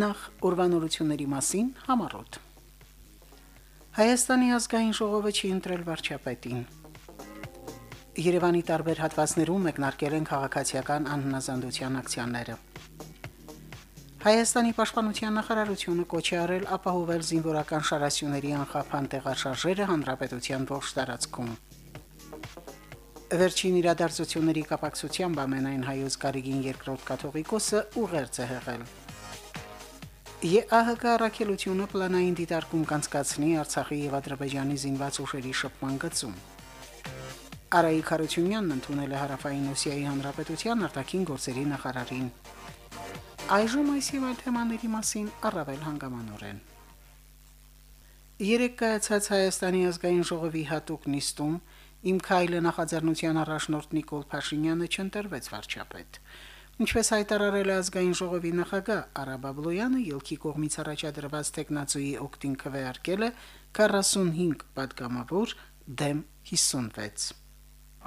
Նախ ուրվանորությունների մասին համառոտ։ Հայաստանի ազգային ժողովը չի ընտրել վարչապետին։ Երևանի տարբեր հատվածներում մեկնարկել են քաղաքացիական անհնազանդության ակցիաները։ Հայաստանի պաշտպանության նախարարությունը կոչ է արել ապահովել զինվորական շարասյուների անխափան տեղաշարժերը հանրապետության ողջ տարածքում։ Վերջին իրադարձությունների կապակցությամբ ամենայն հայոց Գարիգին երկրորդ կաթողիկոսը ուղերձ է հղել։ ԵԱՀԿ առաքելությունը պլանային դիտարկում կանցկացնի Արցախի եւ Ադրբեջանի զինված ուժերի շփման գծում։ Արայիկ Խարությունյանն ընդունել է Հարավային Օսիայի Հանրապետության արտաքին գործերի նախարարին։ Այժմ այս եւ այլ թեմաների մասին առավել հանգամանորեն։ Երեք կայացած Հայաստանի ազգային ժողովի հատուկ նիստում Իմ քայլը նախաձեռնության առաջնորդ Նիկոլ Փաշինյանը չընտրվեց վարչապետ։ Ինչպես հայտարարել է ազգային ժողովի նախագահ Արաբաբլոյանը, ելքի կողմից առաջադրված տեխնացուի օկտին քվեարկել է 45 պատգամավոր դեմ 56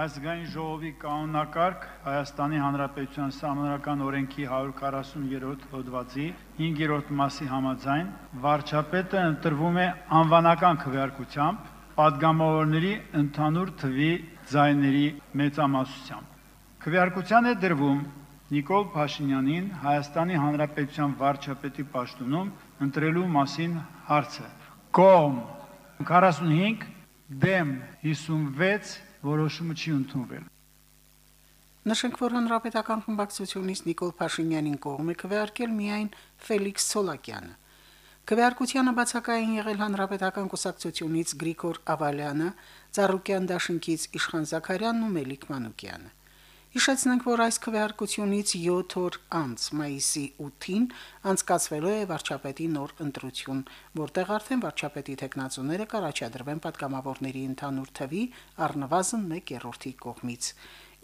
Ազգային ժողովի կանոնակարգ Հայաստանի Հանրապետության Սահմանադրական օրենքի 140-րդ հոդվածի 5-րդ մասի համաձայն վարչապետը ընտրվում է անվանական քվեարկությամբ падգամավորների ընդհանուր թվի ձայների մեծամասնությամբ։ Քվեարկության է դրվում Նիկոլ Փաշինյանին Հայաստանի Հանրապետության վարչապետի պաշտոնում ընտրելու մասին հարցը։ Կողմ 45 դեմ 56 որոշումը չի ընդունվել։ Նշենք, որ հանրապետական խմբակցությունից Նիկոլ Փաշինյանին կողմ է քվեարկել միայն Ֆելիքս Սոլակյանը։ Քվեարկությանը բացակային եղել հանրապետական կուսակցությունից Գրիգոր Ավալյանը, Ծառուկյան Դաշնքից Իշխան Զաքարյանն ու Մելիք Մանուկյանը։ Հիշեցնենք, որ այս քվեարկությունից 7 օր անց, մայիսի 8-ին, անցկացվելու է վարչապետի նոր ընտրություն, որտեղ արդեն վարչապետի տեխնացուները կառաջադրվեն падգամավորների ընդհանուր թվի առնվազն 1/3-ի կողմից։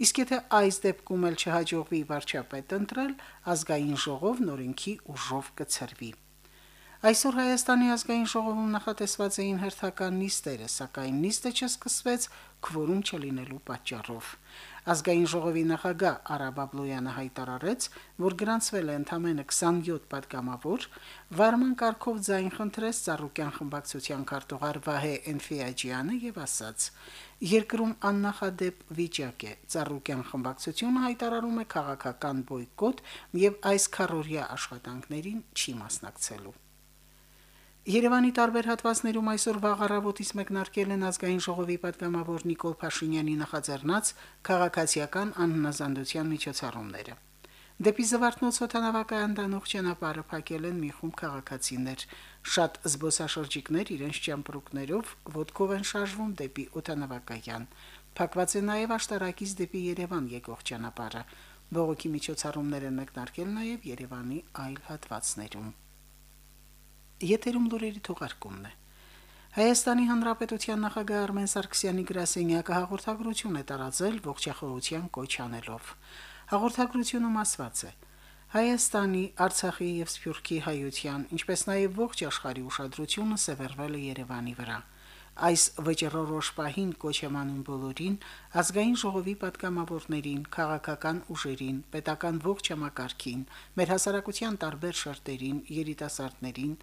Իսկ եթե այս դեպքում էլ չհաջողվի վարչապետ ընտրել, ազգային ժողով նորինքի ուժով կցրվի։ Այսօր Հայաստանի ազգային ժողովում նախատեսված էին հերթական նիստերը, սակայն նիստը չսկսվեց քվորում չլինելու պատճառով։ Ազգային ժողովի նախագահ Արաբաբլոյանը հայտարարեց, որ գրանցվել է ընդամենը 27 падգամավոր, վարման կարգով ձայն խնդրեց Ծառուկյան խմբակցության քարտուղար Վահե Էնֆիաջյանը եւ ասաց. Երկրում աննախադեպ վիճակ է։ Ծառուկյան խմբակցությունը հայտարարում է քաղաքական բոյկոտ եւ այս քարորիա աշխատանքներին չի մասնակցելու։ Երևանի տարբեր հատվածներում այսօր վաղ առավոտից մեկնարկել են ազգային ժողովի պատգամավոր Նիկոլ Փաշինյանի նախաձեռնած քաղաքացիական անհնազանդության միջոցառումները։ Դեպի Զվարթնոց հոթանավակայան դանող ճանապարհը փակել են մի խումբ քաղաքացիներ։ Շատ զբոսաշրջիկներ իրենց ճամպրուկներով ոդկով են շարժվում դեպի օթանավակայան։ Փակված է նաև աշտարակից դեպի Երևան եկող ճանապարհը։ Բողոքի միջոցառումներ են մեկնարկել նաև Երևանի այլ հատվածներում։ Եթերում լուրերի թողարկումն է։ Հայաստանի Հանրապետության նախագահ Արմեն Սարգսյանի գրասենյակը հաղորդագրություն է տարածել ողջախոհության կոչ անելով։ Հաղորդագրությունում ասված է. Հայաստանի, Արցախի եւ Սփյուռքի հայության, ինչպես նաեւ ողջ աշխարհի ուշադրությունը սևեռվել է Երևանի վրա։ Այս վճռորոշ պահին կոչ եմ անում բոլորին, ազգային ժողովի պատգամավորներին, քաղաքական ուժերին, պետական ողջ համակարգին, մեր հասարակության տարբեր շերտերին, երիտասարդներին,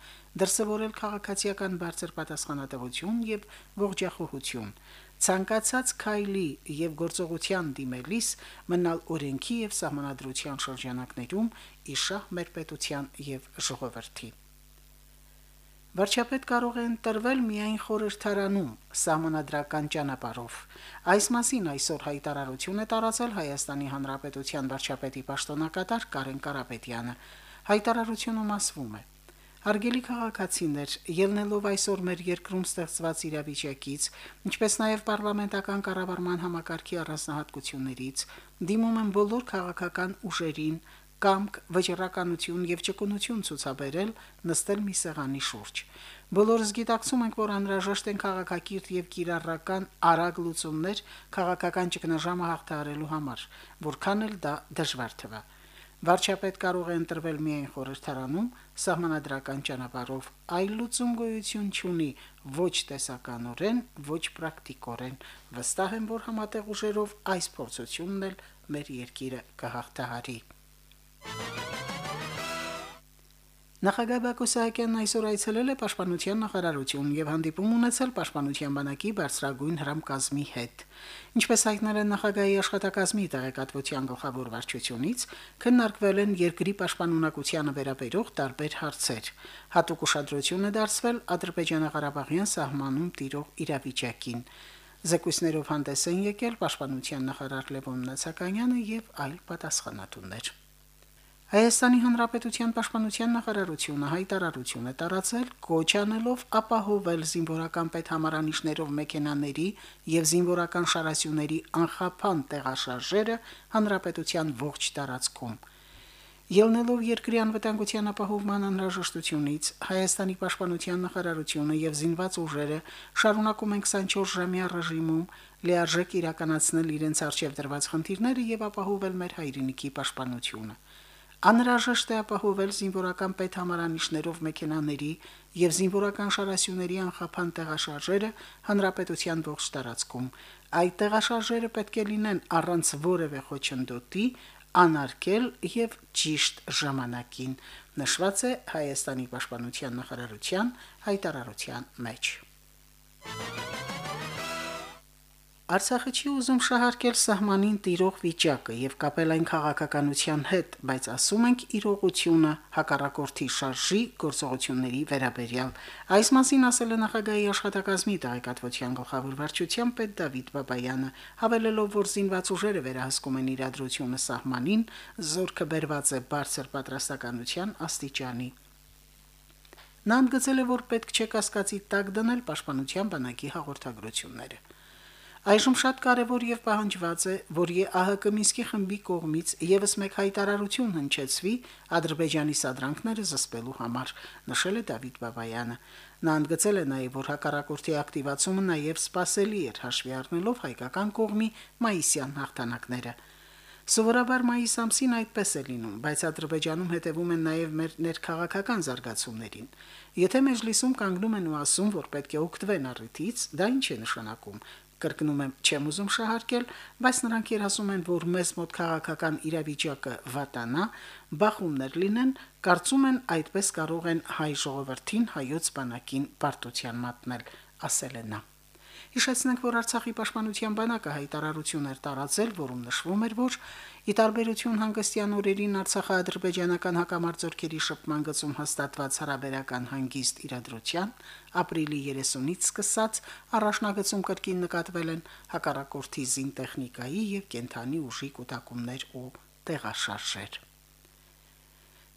դրսևորել քաղաքացիական բարձր պատասխանատվություն եւ ողջախոհություն, ցանկացած քայլի եւ գործողության դիմելիս մնալ օրենքի եւ սահմանադրության շրջանակներում իշահ մեր պետության եւ ժողովրդի Վարչապետ կարող է ընտրվել միայն խորհրդարանում սահմանադրական ճանապարհով։ Այս մասին այսօր հայտարարություն է տարածել Հայաստանի Հանրապետության վարչապետի պաշտոնակատար Կարեն Կարապետյանը։ Հայտարարությունում ասվում է. Հարգելի քաղաքացիներ, ելնելով այսօր մեր երկրում ստեղծված իրավիճակից, ինչպես նաև պարլամենտական կառավարման համակարգի առանձնահատկություններից, դիմում եմ բոլոր քաղաքական ուժերին, կամք, վճռականություն եւ ճկունություն ցուցաբերել նստել մի սեղանի շուրջ։ Բոլորս գիտակցում ենք, որ անհրաժեշտ են քաղաքակիրթ եւ կիրառական արագ լուծումներ քաղաքական ճգնաժամը հաղթահարելու համար, որքան էլ դա դժվար թվա։ Վարչապետ կարող է ընտրվել միայն խորհրդարանում սահմանադրական ճանապարհով, այլ լուծում գոյություն չունի ոչ տեսականորեն, ոչ պրակտիկորեն։ Վստահ եմ, որ համատեղ ուժերով այս փորձությունն էլ մեր երկիրը կհաղթահարի։ Նախագահ Բակո Սահակյանն այսօր այցելել է Պաշտպանության նախարարություն եւ հանդիպում ունեցել Պաշտպանության բանակի բարձրագույն հրամկազմի հետ։ Ինչպես հայտնել են նախագահի աշխատակազմի տեղեկատվության գլխավոր վարչությունից, քննարկվել են երկրի պաշտպանունակությանը վերաբերող տարբեր հարցեր։ Հատուկ ուշադրություն է դարձվել Ադրբեջանա-Ղարաբաղյան սահմանում տիրող իրավիճակին։ Զեկույցներով հանդես են եկել Պաշտպանության նախարար Լևոն Նացականյանը եւ այլ պատասխանատուներ։ Հայաստանի Հանրապետության Պաշտպանության նախարարությունը հայտարարություն է տարածել կոչանելով ապահովել զինվորական պետհամարանիշներով մեքենաների եւ զինվորական շարասյուների անխափան տեղաշարժերը հանրապետության ողջ տարածքում։ Ելնելով երկրի անվտանգության ապահովման անհրաժեշտությունից Հայաստանի Պաշտպանության նախարարությունը եւ զինված ուժերը շարունակում են 24 ժամյա ռեժիմում լիարժեք իրականացնել իրենց արժեվ դրված խնդիրները եւ ապահովել մեր հայրենիքի պաշտպանությունը։ Անհրաժեշտ է ապահովել զինվորական պետհամարանիշներով մեքենաների եւ զինվորական շարասյուների անխափան տեղաշարժերը հանրապետության ողջ տարածքում։ Այդ տեղաշարժերը պետք է լինեն առանց որևէ խոչընդոտի, անարգել եւ ճիշտ ժամանակին, նշված է Հայաստանի պաշտպանության նախարարության հայտարարության մեջ։ Արցախը չի ուզում շահարկել սահմանին տիրող վիճակը եւ կապել այն քաղաքականության հետ, բայց ասում ենք իրողությունը հակառակորդի շարժի գործողությունների վերաբերյալ։ Այս մասին ասել է նախագահի աշխատակազմի տեղեկատվության գլխավոր վարչության պետ Դավիթ Բաբայանը, հավելելով, որ զինված ուժերը վերահսկում են իրադրությունը սահմանին, զորքը բերված է բարձր պատրաստականության աստիճանի։ Նա ընդգծել է, որ պետք չէ կասկածի տակ դնել պաշտպանության բանակի հաղորդագրությունները։ Այժմ շատ կարևոր եւ պահանջված է, որ ԵԱՀԿ Մինսկի խմբի կողմից եւս մեկ հայտարարություն հնչեցվի Ադրբեջանի սադրանքները զսպելու համար, նշել է Դավիթ Բաբայանը։ Նա ընդգծել է նաեւ, որ հակառակորդի ակտիվացումը նաեւ սпасելի էր հաշվի առնելով հայկական կողմի մայիսյան հաղթանակները։ Սովորաբար մայիս ամսին այդպես է լինում, բայց Ադրբեջանում հետևում են նաև մեր ներքաղաքական զարգացումներին։ Եթե մեջլիսում կանգնում են ու ասում, որ պետք է օգտվեն առիթից, դա ինչ է նշանակում, կրկնում եմ, չեմ ուզում շահարկել, բայց նրանք երասում են, որ մեզ մոտ քաղաքական իրավիճակը վատանա, բախումներ լինեն, կարծում են այդպես կարող են հայ ժողովրդին հայոց բանակին պարտության մատնել, ասել է նա. Հիշեցնենք, որ Արցախի պաշտպանության բանակը հայտարարություն էր տարածել, որում նշվում էր, որ ի տարբերություն հանգստյան օրերին Արցախա-ադրբեջանական հակամարտությունների շփման գծում հաստատված հարաբերական հանգիստ իրադրության ապրիլի 30-ից սկսած առաջնագծում կրկին նկատվել են հակառակորդի զինտեխնիկայի եւ կենթանի ուժի կൂട്ടակումներ ու տեղաշարժեր։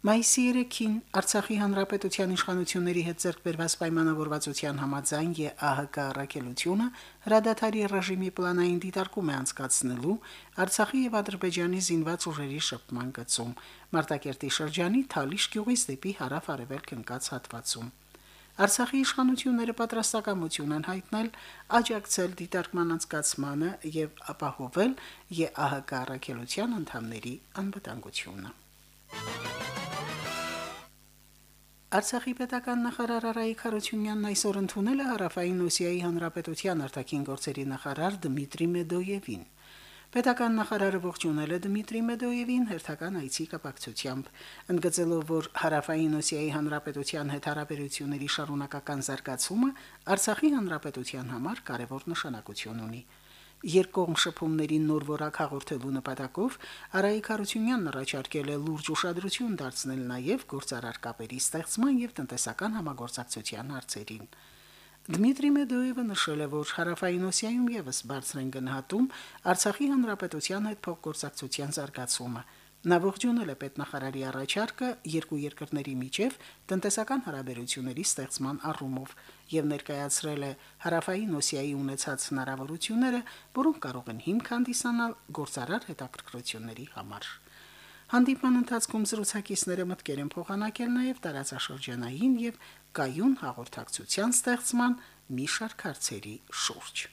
Մայիսի 3-ին Արցախի հանրապետության իշխանությունների հետ ձեռքբերված պայմանավորվածության համաձայն ԵԱՀԿ առաքելությունը հրադադարի ռեժիմի պլանային դիտարկում է անցկացնելու Արցախի եւ Ադրբեջանի զինված ուժերի շփման գծում Մարտակերտի շրջանի Թալիշ գյուղից դեպի հարավ-արևելք ընկած հատվածում։ Արցախի իշխանությունները պատրաստակամություն են հայտնել աջակցել դիտարկման անցկացմանը եւ ապահովել ԵԱՀԿ առաքելության անդամների անվտանգությունը։ Արցախի պետական նախարար Արայիկ Խարությունյանն այսօր ընդունել է Հարավային Օսիայի Հանրապետության արտաքին գործերի նախարար Դմիտրի Մեդոևին։ Պետական նախարարը ողջունել է Դմիտրի Մեդոևին հերթական այցի կապակցությամբ, ընդգծելով, որ Հարավային Օսիայի Հանրապետության հետ հարաբերությունների շարունակական զարգացումը Արցախի Հանրապետության համար կարևոր նշանակություն ունի երկկողմ շփումներին նոր որակ հաղորդելու նպատակով Արայիկ Հարությունյանն առաջարկել է լուրջ ուշադրություն դարձնել նաև գործարար կապերի ստեղծման եւ տնտեսական համագործակցության հարցերին։ Դմիտրի Մեդոևը նշել է, որ Հարավային Օսիայում եւս բարձր են գնահատում Արցախի հանրապետության հետ փոխգործակցության զարգացումը։ Նա ողջունել է պետնախարարի առաջարկը երկու երկրների միջև տնտեսական հարաբերությունների ստեղծման առումով եւ ներկայացրել է հարավային Օսիայի ունեցած հնարավորությունները, որոնք կարող են հիմք հանդիսանալ գործարար հետաքրքրությունների համար։ Հանդիպման ընթացքում զրուցակիցները մտկեր են փոխանակել նաև տարածաշրջանային եւ կայուն հաղորդակցության ստեղծման մի շարք հարցերի շուրջ։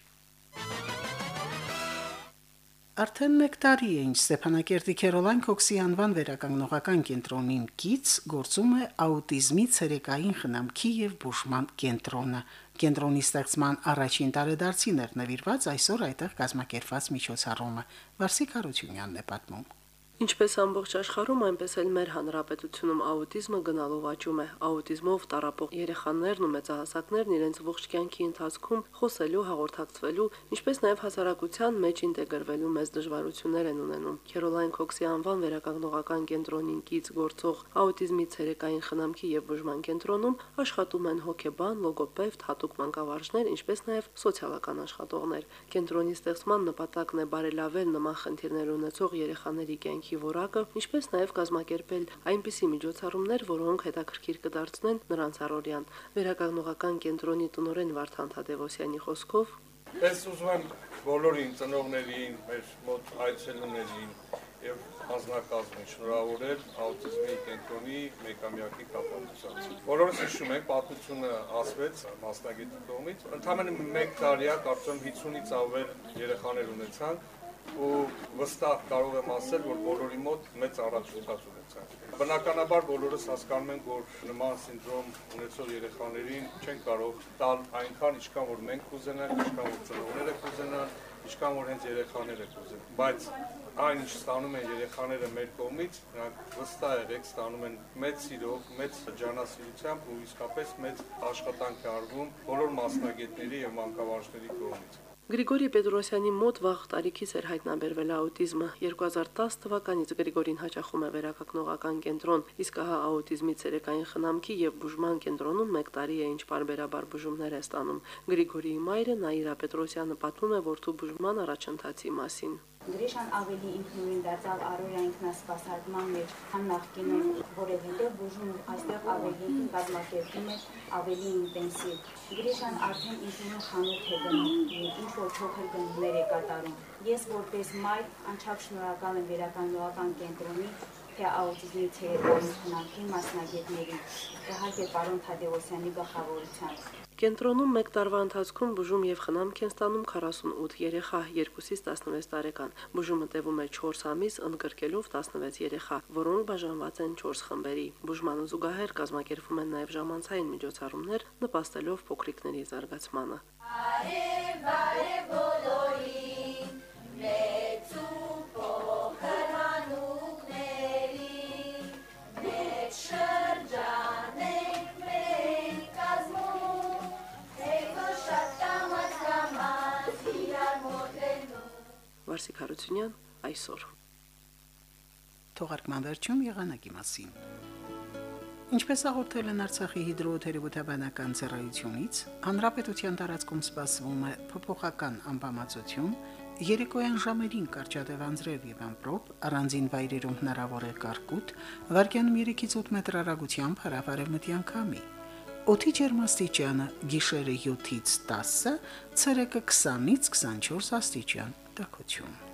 Արդեն 1 տարի է ինչ Ստեփանակերտի Քերոլայն Քոքսի անվան վերականգնողական կենտրոնին կից գործում է աուտիզմի ցերեկային խնամքի եւ բուժման կենտրոնը։ Կենտրոնի ստեղծման առաջին տարեդարձին էր նվիրված այսօր այդտեղ կազմակերպված միջոցառումը։ Վարսիկ Հարությունյանն է պատմում։ Ինչպես ամբողջ աշխարհում, այնպես էլ մեր հանրապետությունում աուտիզմը գնալով աճում է։ Աուտիզմով տարապող երեխաներն ու մեծահասակներն իրենց ողջ կյանքի ընթացքում խոսելու, հաղորդակցվելու, ինչպես նաև հասարակության մեջ ինտեգրվելու մեծ դժվարություններ են ունենում։ Քերոլայն Քոքսի անվան վերականգնողական կենտրոնին կից գործող աուտիզմի ցերեկային խնամքի եւ բուժման կենտրոնում աշխատում են հոգեբան, լոգոպեդ, հատուկ մանկավարժներ, ինչպես նաև սոցիալական աշխատողներ։ Կենտրոնի ստեղծման նպատակն է բարելավել նման խնդիրներ ունեցող երեխաների կյանքի կյանքի որակը, ինչպես նաև կազմակերպել այնպիսի միջոցառումներ, որոնք հետաքրքիր կդարձնեն նրանց առօրյան։ Վերականգնողական կենտրոնի տնօրեն Վարդան Թադևոսյանի խոսքով. Ես ուզում եմ բոլորին ծնողներին, մեր մոտ այցելուներին եւ հանձնակազմին շնորհավորել աուտիզմի կենտրոնի մեկամյակի կապակցությամբ։ Բոլորս հիշում ենք, պատմությունը ասվեց մասնագետի կողմից։ Ընդամենը 1 տարի է, կարծում 50-ից ավել երեխաներ ունեցան, ու վստահ կարող եմ ասել, որ բոլորի մոտ մեծ առաջընթաց ունեցան։ Բնականաբար բոլորս հասկանում ենք, որ նման սինդրոմ ունեցող երեխաներին չեն կարող տալ այնքան, ինչքան որ մենք կուզենանք, ինչքան որ ծնողները կուզենան, ինչքան որ հենց երեխաները կուզեն։ Բայց այն ինչ ստանում են երեխաները մեր կողմից, նրանք վստահ եղեք ստանում են մեծ սիրով, մեծ ջանասիրությամբ ու իսկապես մեծ աշխատանք է արվում բոլոր մասնագետների եւ մանկավարժների կողմից։ Գրիգորի Պետրոսյանի մոտ վաղ տարիքից էր հայտնաբերվել աուտիզմը։ 2010 թվականից Գրիգորին հաճախում է վերականգնողական կենտրոն, իսկ հա աուտիզմի ցերեկային խնամքի եւ բուժման կենտրոնում 1 տարի է ինչ բարբերաբար բուժումներ է ստանում։ Գրիգորիի մայրը Նաիրա Պետրոսյանը պատմում է որդու բուժման առաջընթացի մասին։ Գրիշան ավելի ինքնուրույն դարձավ առօրյա ինքնասպասարկման մեջ, քան նախկինում, որովհետև բուժումը այստեղ ավելի կազմակերպվում է, ավելի ինտենսիվ։ Գրիշան արդեն ինքնուրույն խանութ է գնում, ինչ որ փոքր գնումներ է կատարում։ Ես որպես մայր անչափ շնորհակալ եմ վերականգնողական կենտրոնի թե աուտիզմի ցերեկային խնամքի մասնագետներին, իհարկե պարոն Թադևոսյանի գլխավորությամբ։ Կենտրոնում 1 տարվա ընթացքում բուժում եւ խնամք են ստանում 48 երեխա, 2-ից 16 տարեկան։ Բուժումը տևում է 4 ամիս, ընդգրկելով 16 երեխա, որոնք բաժանված են 4 խմբերի։ Բուժմանը զուգահեռ կազմակերպվում են նաեւ ժամանցային միջոցառումներ, նպաստելով փոքրիկների զարգացմանը։ Արև, արև բոլորին, մեծ Հարությունյան այսօր։ Թողարկման վերջում եղանակի մասին։ Ինչպես հաղորդել են Արցախի հիդրոթերապևտաբանական ծառայությունից, հանրապետության տարածքում սպասվում է փոփոխական անբավարարություն, երեկոյան ժամերին կարճատև անձրև եւ ամպրոպ, առանձին վայրերում հնարավոր է կարկուտ, վարկյանում 3-ից 8 մետր հեռագությամբ հարավարևմտյան քամի։ Օդի ջերմաստիճանը՝ գիշերը 7-ից 10, ցերեկը 20-ից 24 աստիճան տաքություն։